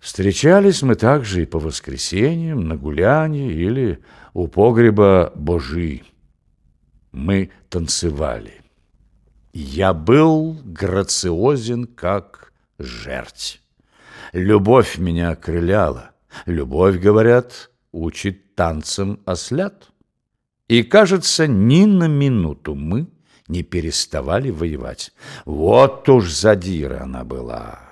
Встречались мы также и по воскресеньям на гулянии или у погреба Божи. Мы танцевали. Я был грациозен, как жерть. Любовь меня окрыляла. Любовь, говорят, учит танцам ослят. И, кажется, ни на минуту мы не переставали воевать. Вот уж задира она была.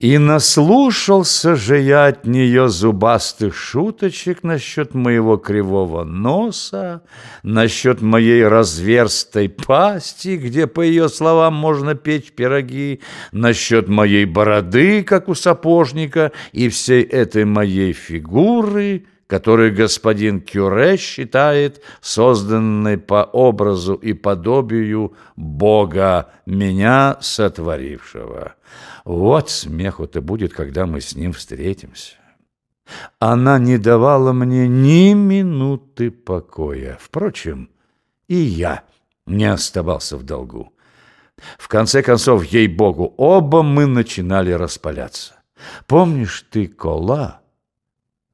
И наслушался же я от нее зубастых шуточек насчет моего кривого носа, насчет моей разверстой пасти, где, по ее словам, можно печь пироги, насчет моей бороды, как у сапожника, и всей этой моей фигуры, которую господин Кюре считает созданной по образу и подобию Бога, меня сотворившего. Вот смеху-то будет, когда мы с ним встретимся. Она не давала мне ни минуты покоя. Впрочем, и я не оставался в долгу. В конце концов, ей-богу, оба мы начинали распаляться. Помнишь ты кола?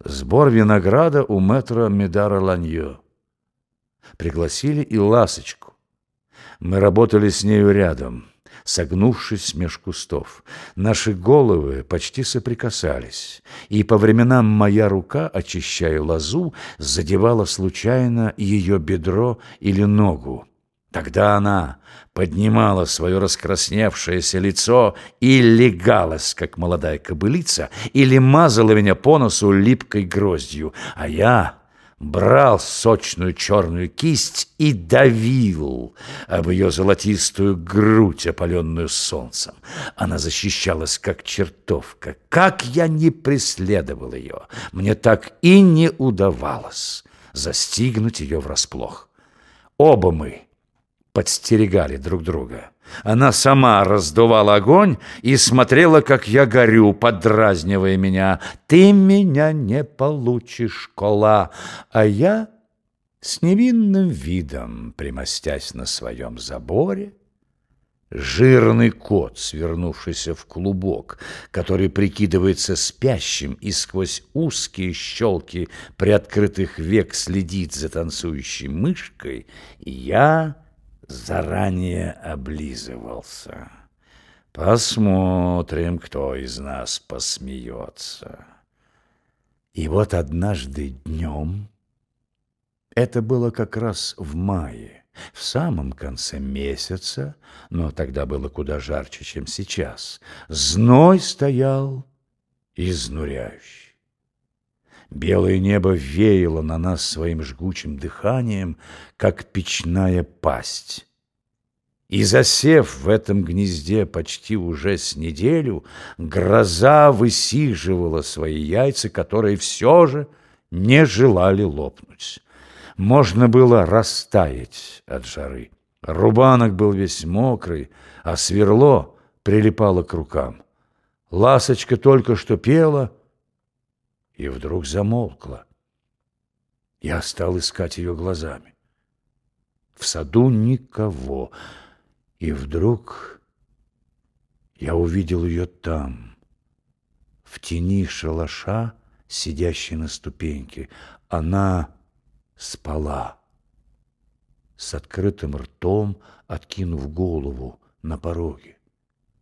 Сбор винограда у мэтра Медара Ланьо. Пригласили и ласочку. Мы работали с нею рядом согнувшись меж кустов. Наши головы почти соприкасались, и по временам моя рука, очищая лозу, задевала случайно ее бедро или ногу. Тогда она поднимала свое раскрасневшееся лицо и легалась, как молодая кобылица, или мазала меня по носу липкой гроздью, а я брал сочную черную кисть и давил об ее золотистую грудь, опаленную солнцем. Она защищалась, как чертовка. Как я не преследовал ее, мне так и не удавалось застигнуть ее врасплох. Оба мы подстерегали друг друга. Она сама раздувала огонь и смотрела, как я горю, подразнивая меня. «Ты меня не получишь, кола!» А я с невинным видом, примостясь на своем заборе, Жирный кот, свернувшийся в клубок, который прикидывается спящим и сквозь узкие щелки приоткрытых век следит за танцующей мышкой, я заранее облизывался. Посмотрим, кто из нас посмеется. И вот однажды днем, это было как раз в мае, в самом конце месяца, но тогда было куда жарче, чем сейчас, зной стоял изнуряющий. Белое небо веяло на нас своим жгучим дыханием, как печная пасть. И засев в этом гнезде почти уже с неделю, гроза высиживала свои яйца, которые все же не желали лопнуть. Можно было растаять от жары. Рубанок был весь мокрый, а сверло прилипало к рукам. Ласочка только что пела — и вдруг замолкла. Я стал искать ее глазами. В саду никого, и вдруг я увидел ее там, в тени шалаша, сидящей на ступеньке. Она спала, с открытым ртом, откинув голову на пороге.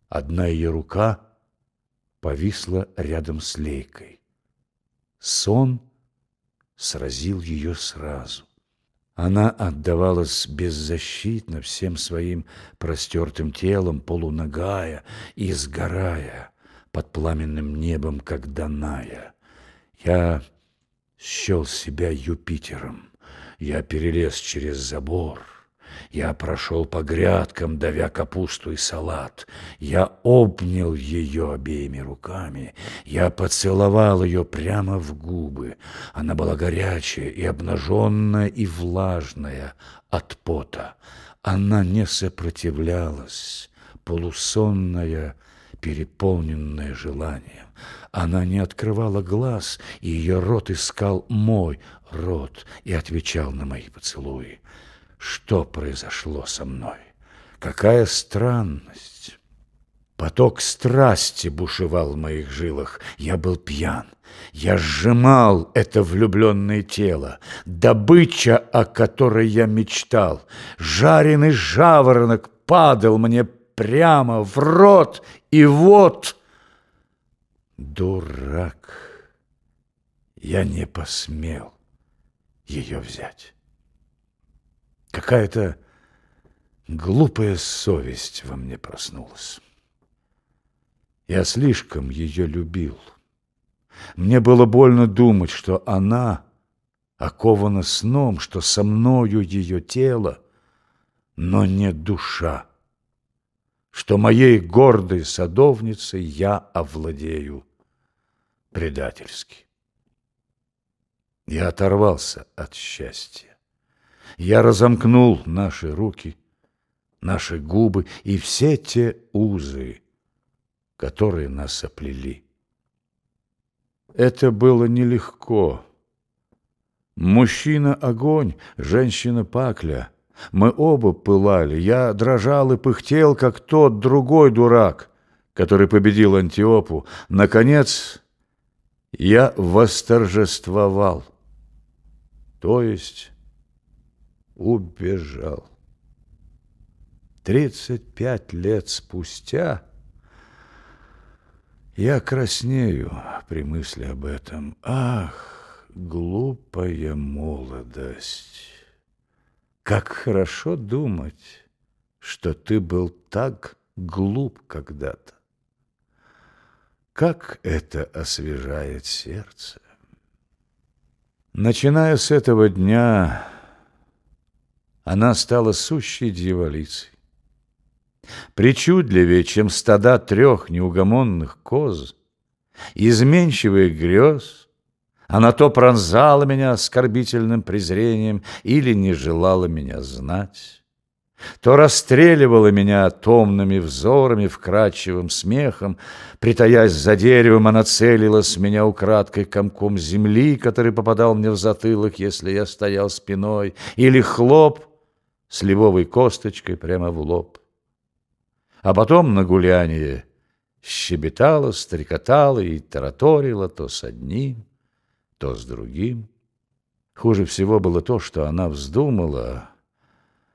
Одна ее рука повисла рядом с лейкой. Сон сразил ее сразу. Она отдавалась беззащитно всем своим простертым телом, полуногая и сгорая под пламенным небом, как Даная. Я счел себя Юпитером. Я перелез через забор — я прошел по грядкам, давя капусту и салат. Я обнял ее обеими руками. Я поцеловал ее прямо в губы. Она была горячая и обнаженная и влажная от пота. Она не сопротивлялась, полусонная, переполненная желанием. Она не открывала глаз, и ее рот искал мой рот и отвечал на мои поцелуи. Что произошло со мной? Какая странность! Поток страсти бушевал в моих жилах. Я был пьян. Я сжимал это влюбленное тело. Добыча, о которой я мечтал. Жареный жаворонок падал мне прямо в рот. И вот... Дурак. Я не посмел ее взять. Какая-то глупая совесть во мне проснулась. Я слишком ее любил. Мне было больно думать, что она окована сном, что со мною ее тело, но не душа, что моей гордой садовницей я овладею предательски. Я оторвался от счастья. Я разомкнул наши руки, наши губы и все те узы, которые нас оплели. Это было нелегко. Мужчина — огонь, женщина — пакля. Мы оба пылали. Я дрожал и пыхтел, как тот другой дурак, который победил Антиопу. Наконец, я восторжествовал, то есть убежал. Тридцать пять лет спустя я краснею при мысли об этом. Ах, глупая молодость! Как хорошо думать, что ты был так глуп когда-то. Как это освежает сердце! Начиная с этого дня, она стала сущей дьяволицей. Причудливее, чем стада трех неугомонных коз, изменчивых грез, она то пронзала меня оскорбительным презрением или не желала меня знать, то расстреливала меня томными взорами, вкрадчивым смехом, притаясь за деревом, она целилась меня украдкой комком земли, который попадал мне в затылок, если я стоял спиной, или хлоп сливовой косточкой прямо в лоб а потом на гуляние щебетала, стрекотала и тараторила то с одним, то с другим. Хуже всего было то, что она вздумала,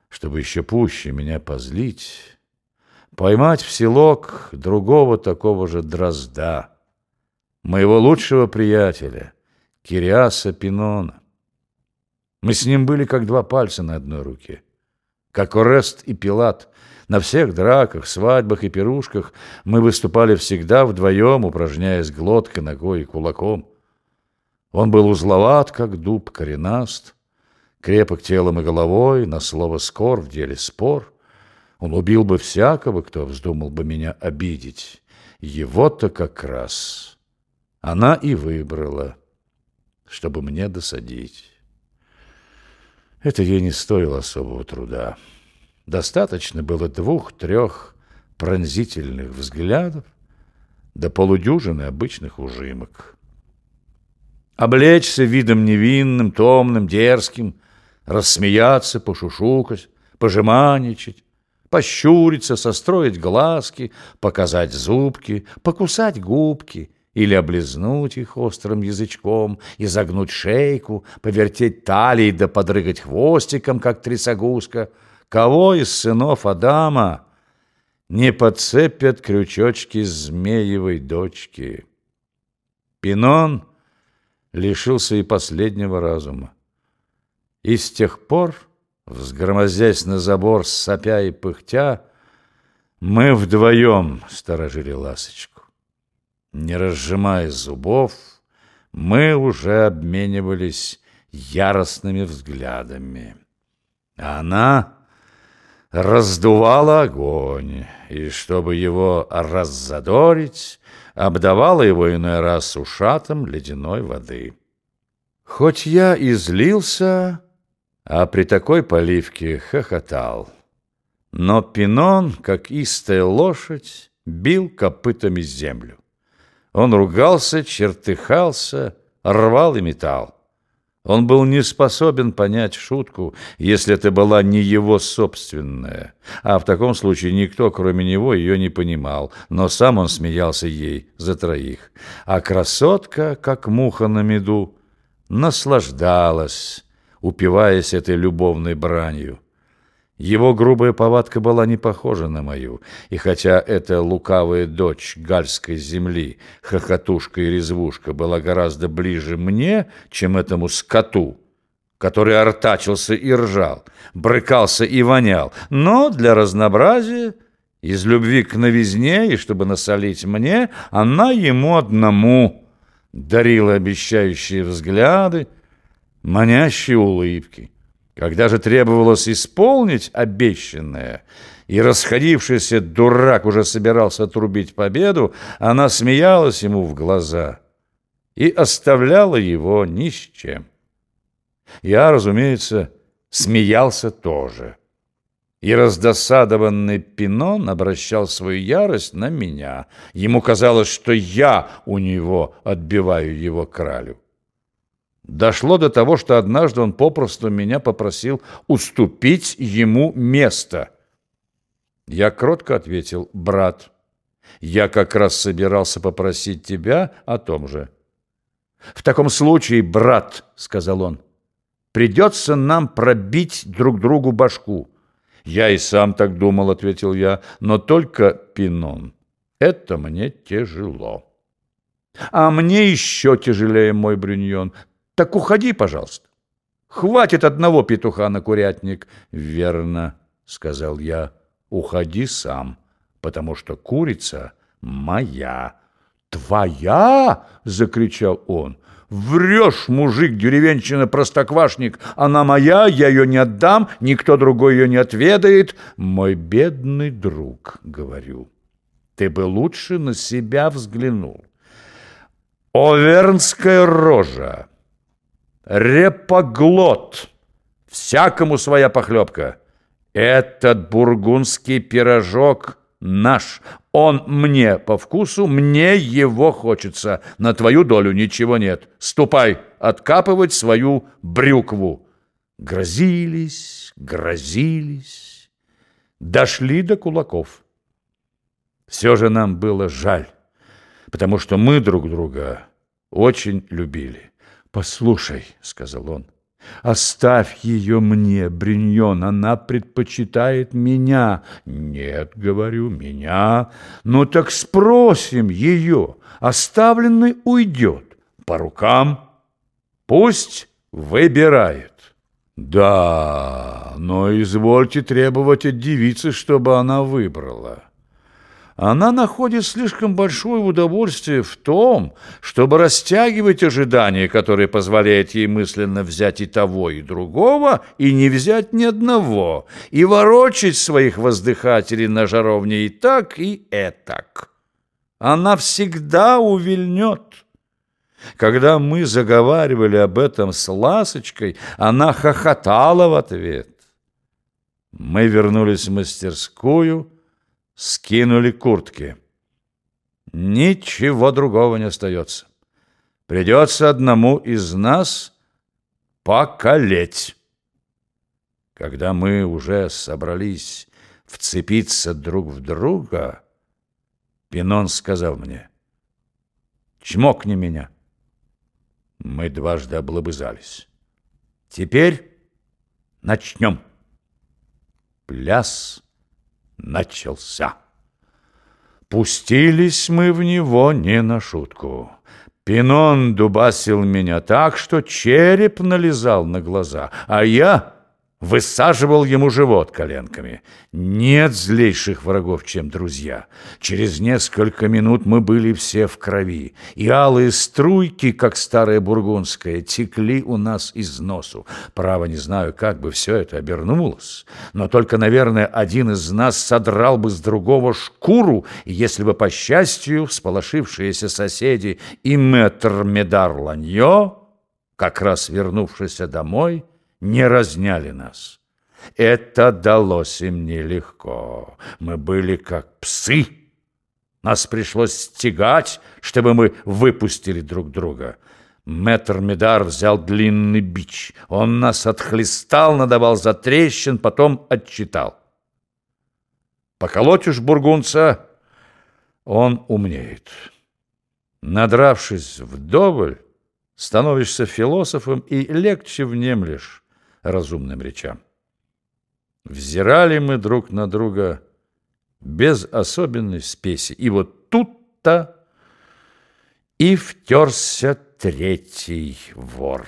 чтобы еще пуще меня позлить, поймать в селок другого такого же дрозда, моего лучшего приятеля, Кириаса Пинона. Мы с ним были как два пальца на одной руке, как Орест и Пилат — на всех драках, свадьбах и пирушках мы выступали всегда вдвоем, упражняясь глоткой, ногой и кулаком. Он был узловат, как дуб, коренаст, крепок телом и головой, на слово «скор» в деле спор. Он убил бы всякого, кто вздумал бы меня обидеть. Его-то как раз она и выбрала, чтобы мне досадить. Это ей не стоило особого труда. Достаточно было двух-трех пронзительных взглядов до полудюжины обычных ужимок. Облечься видом невинным, томным, дерзким, рассмеяться, пошушукать, пожеманничать, пощуриться, состроить глазки, показать зубки, покусать губки или облизнуть их острым язычком, изогнуть шейку, повертеть талией да подрыгать хвостиком, как трясогузка — Кого из сынов Адама не подцепят крючочки змеевой дочки? Пинон лишился и последнего разума. И с тех пор, взгромоздясь на забор, сопя и пыхтя, мы вдвоем сторожили ласочку. Не разжимая зубов, мы уже обменивались яростными взглядами. Она раздувала огонь, и, чтобы его раззадорить, обдавала его иной раз ушатом ледяной воды. Хоть я и злился, а при такой поливке хохотал. Но Пинон, как истая лошадь, бил копытами землю. Он ругался, чертыхался, рвал и метал. Он был не способен понять шутку, если это была не его собственная. А в таком случае никто, кроме него, ее не понимал, но сам он смеялся ей за троих. А красотка, как муха на меду, наслаждалась, упиваясь этой любовной бранью. Его грубая повадка была не похожа на мою, и хотя эта лукавая дочь гальской земли, хохотушка и резвушка, была гораздо ближе мне, чем этому скоту, который артачился и ржал, брыкался и вонял, но для разнообразия, из любви к новизне и чтобы насолить мне, она ему одному дарила обещающие взгляды, манящие улыбки. Когда же требовалось исполнить обещанное, и расходившийся дурак уже собирался отрубить победу, она смеялась ему в глаза и оставляла его ни с чем. Я, разумеется, смеялся тоже. И раздосадованный Пинон обращал свою ярость на меня. Ему казалось, что я у него отбиваю его кралю. Дошло до того, что однажды он попросту меня попросил уступить ему место. Я кротко ответил, брат, я как раз собирался попросить тебя о том же. В таком случае, брат, сказал он, придется нам пробить друг другу башку. Я и сам так думал, ответил я, но только Пинон. Это мне тяжело. А мне еще тяжелее, мой брюньон. Так уходи, пожалуйста. Хватит одного петуха на курятник. Верно, сказал я. Уходи сам, потому что курица моя. Твоя? закричал он. Врешь, мужик, деревенщина, простоквашник. Она моя, я ее не отдам, никто другой ее не отведает. Мой бедный друг, говорю, ты бы лучше на себя взглянул. Овернская рожа репоглот. Всякому своя похлебка. Этот бургундский пирожок наш. Он мне по вкусу, мне его хочется. На твою долю ничего нет. Ступай откапывать свою брюкву. Грозились, грозились, дошли до кулаков. Все же нам было жаль, потому что мы друг друга очень любили. «Послушай», — сказал он, — «оставь ее мне, Бриньон, она предпочитает меня». «Нет, — говорю, — меня. Ну так спросим ее, оставленный уйдет. По рукам. Пусть выбирает». «Да, но извольте требовать от девицы, чтобы она выбрала» она находит слишком большое удовольствие в том, чтобы растягивать ожидания, которые позволяют ей мысленно взять и того, и другого, и не взять ни одного, и ворочать своих воздыхателей на жаровне и так, и этак. Она всегда увильнет. Когда мы заговаривали об этом с Ласочкой, она хохотала в ответ. Мы вернулись в мастерскую, скинули куртки. Ничего другого не остается. Придется одному из нас покалеть. Когда мы уже собрались вцепиться друг в друга, Пинон сказал мне, «Чмокни меня». Мы дважды облобызались. «Теперь начнем». Пляс начался. Пустились мы в него не на шутку. Пинон дубасил меня так, что череп налезал на глаза, а я высаживал ему живот коленками. Нет злейших врагов, чем друзья. Через несколько минут мы были все в крови, и алые струйки, как старая бургундская, текли у нас из носу. Право не знаю, как бы все это обернулось, но только, наверное, один из нас содрал бы с другого шкуру, если бы, по счастью, всполошившиеся соседи и мэтр Медар Ланьо, как раз вернувшийся домой, не разняли нас. Это далось им нелегко. Мы были как псы. Нас пришлось стегать, чтобы мы выпустили друг друга. Мэтр Медар взял длинный бич. Он нас отхлестал, надавал за трещин, потом отчитал. Поколотишь бургунца, он умнеет. Надравшись вдоволь, становишься философом и легче внемлешь разумным речам. Взирали мы друг на друга без особенной спеси. И вот тут-то и втерся третий вор.